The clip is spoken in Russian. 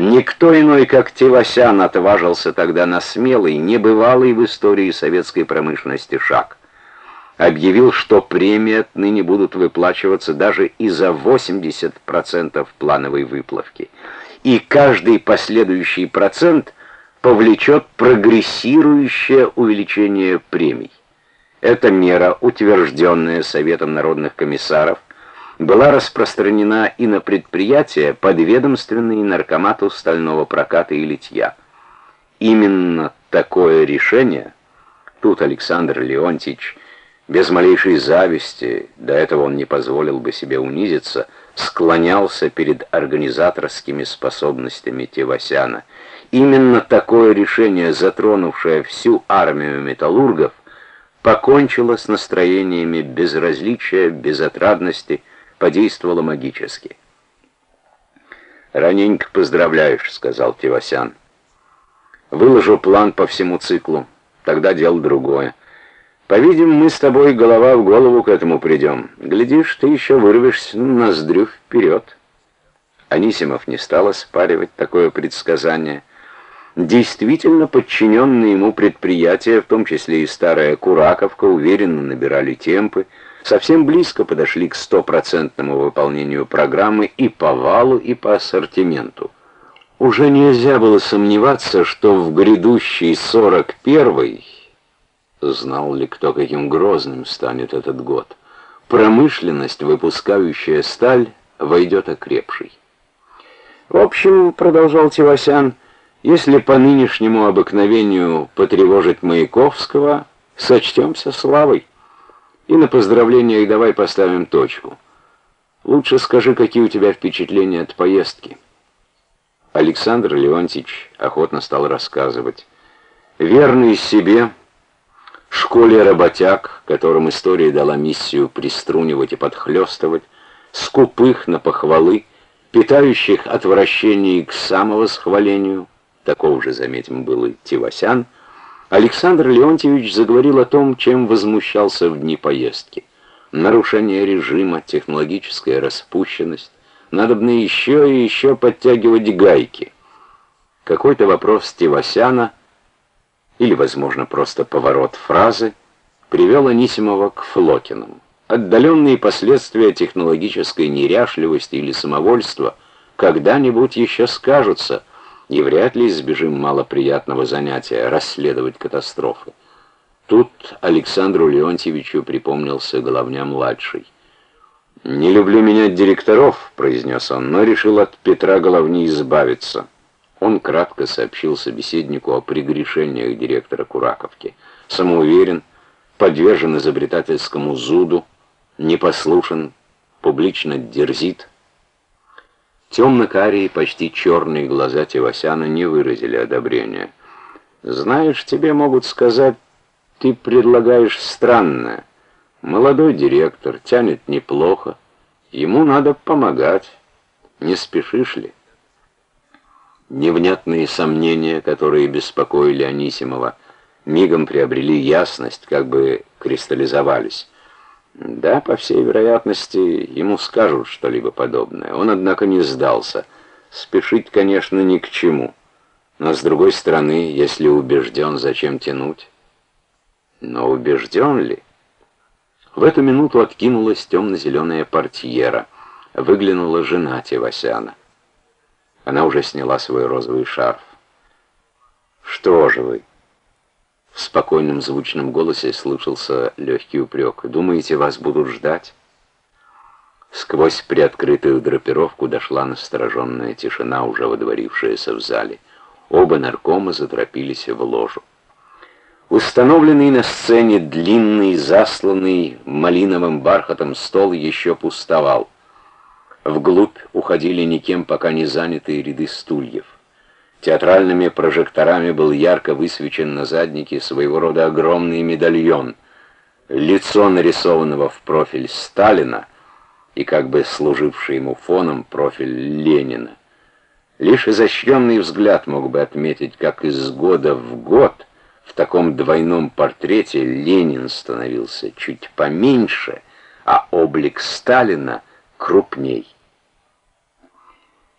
Никто иной, как Тевасян, отважился тогда на смелый, небывалый в истории советской промышленности шаг. Объявил, что премии отныне будут выплачиваться даже и за 80% плановой выплавки. И каждый последующий процент повлечет прогрессирующее увеличение премий. Эта мера, утвержденная Советом народных комиссаров, была распространена и на предприятия, подведомственные наркомату стального проката и литья. Именно такое решение, тут Александр Леонтьевич, без малейшей зависти, до этого он не позволил бы себе унизиться, склонялся перед организаторскими способностями Тевасяна. Именно такое решение, затронувшее всю армию металлургов, покончило с настроениями безразличия, безотрадности, подействовало магически. «Раненько поздравляешь», — сказал Тевасян. «Выложу план по всему циклу, тогда дело другое. По-видимому, мы с тобой голова в голову к этому придем. Глядишь, ты еще вырвешься ноздрю вперед». Анисимов не стал оспаривать такое предсказание. Действительно, подчиненные ему предприятия, в том числе и старая Кураковка, уверенно набирали темпы, совсем близко подошли к стопроцентному выполнению программы и по валу, и по ассортименту. Уже нельзя было сомневаться, что в грядущий 41-й, знал ли кто, каким грозным станет этот год, промышленность, выпускающая сталь, войдет окрепшей. В общем, продолжал Тивасян, если по нынешнему обыкновению потревожить Маяковского, сочтемся славой. И на поздравлениях давай поставим точку. Лучше скажи, какие у тебя впечатления от поездки. Александр Леонтьевич охотно стал рассказывать. Верный себе, школе работяг, которым история дала миссию приструнивать и подхлестывать, скупых на похвалы, питающих отвращение к самовосхвалению, такого же, заметим, был и Тивасян, Александр Леонтьевич заговорил о том, чем возмущался в дни поездки. Нарушение режима, технологическая распущенность. Надобно еще и еще подтягивать гайки. Какой-то вопрос Тивасяна, или, возможно, просто поворот фразы, привел Анисимова к Флокинам. Отдаленные последствия технологической неряшливости или самовольства когда-нибудь еще скажутся – и вряд ли избежим малоприятного занятия расследовать катастрофы. Тут Александру Леонтьевичу припомнился Головня-младший. «Не люблю менять директоров», — произнес он, но решил от Петра Головни избавиться. Он кратко сообщил собеседнику о прегрешениях директора Кураковки. Самоуверен, подвержен изобретательскому зуду, непослушен, публично дерзит, Темно-карие, почти черные глаза Тевасяна не выразили одобрения. «Знаешь, тебе могут сказать, ты предлагаешь странное. Молодой директор, тянет неплохо. Ему надо помогать. Не спешишь ли?» Невнятные сомнения, которые беспокоили Анисимова, мигом приобрели ясность, как бы кристаллизовались. Да, по всей вероятности, ему скажут что-либо подобное. Он, однако, не сдался. Спешить, конечно, ни к чему. Но, с другой стороны, если убежден, зачем тянуть? Но убежден ли? В эту минуту откинулась темно-зеленая портьера. Выглянула жена Тевасяна. Она уже сняла свой розовый шарф. «Что же вы?» Спокойном звучном голосе слышался легкий упрек. «Думаете, вас будут ждать?» Сквозь приоткрытую драпировку дошла настороженная тишина, уже водворившаяся в зале. Оба наркома заторопились в ложу. Установленный на сцене длинный, засланный малиновым бархатом стол еще пустовал. Вглубь уходили никем пока не занятые ряды стульев. Театральными прожекторами был ярко высвечен на заднике своего рода огромный медальон, лицо нарисованного в профиль Сталина и как бы служивший ему фоном профиль Ленина. Лишь изощренный взгляд мог бы отметить, как из года в год в таком двойном портрете Ленин становился чуть поменьше, а облик Сталина крупней.